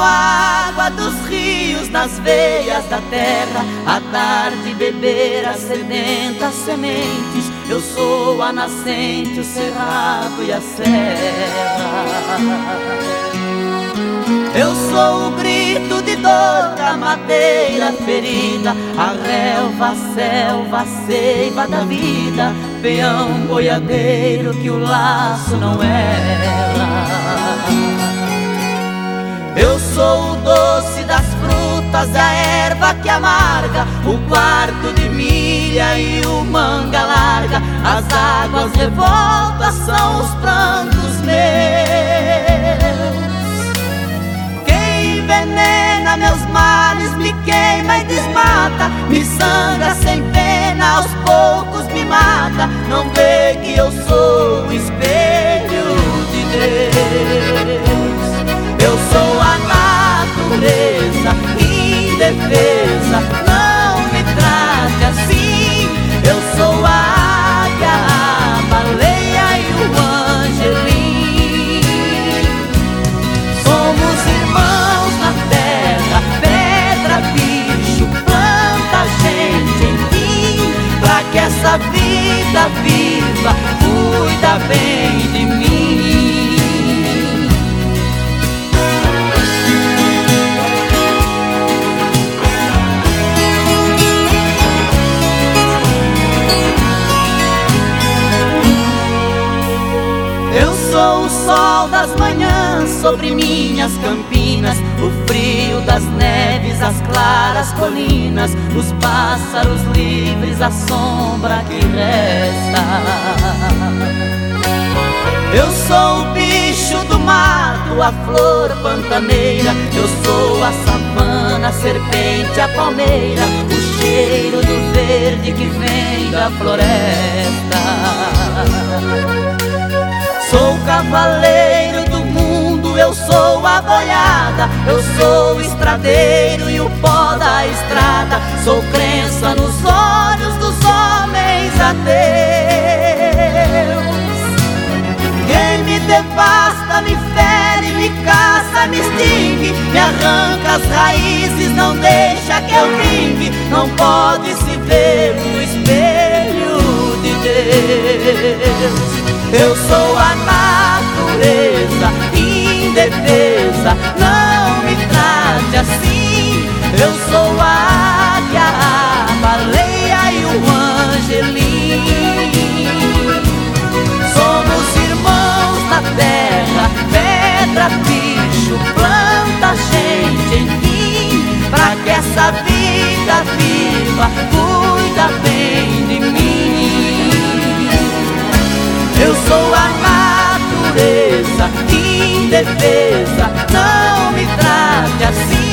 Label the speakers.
Speaker 1: A água dos rios nas veias da terra, a dar de beber as sedentas sementes. Eu sou a nascente, o cerrado e a serra. Eu sou o grito de dor da madeira ferida, a relva, a selva, a seiva da vida, peão boiadeiro que o laço não erra. Sou o doce das frutas, a erva que amarga, o quarto de milha e o manga larga. As águas revoltas são os prantos que essa vida viva cuida bem de mim. Sou o sol das manhãs sobre minhas campinas, o frio das neves, as claras colinas, os pássaros livres, a sombra que resta. Eu sou o bicho do mato, a flor pantaneira, eu sou a savana, a serpente, a palmeira, o cheiro do verde que vem da floresta. Sou cavaleiro do mundo, eu sou boiada, eu sou o estradeiro e o pó da estrada. Sou crença nos olhos dos homens a Deus. Quem me devasta, me fere, me caça, me extingue, me arranca as raízes, não deixa que eu vingue. Não pode se ver no espelho de Deus. Eu sou não me trate assim. Eu sou a águia, a baleia e o angelim. Somos irmãos na terra, pedra, bicho, planta, gente, enfim. Pra que essa vida viva cuida bem de mim. Eu sou a natureza indefesa, não me trate assim.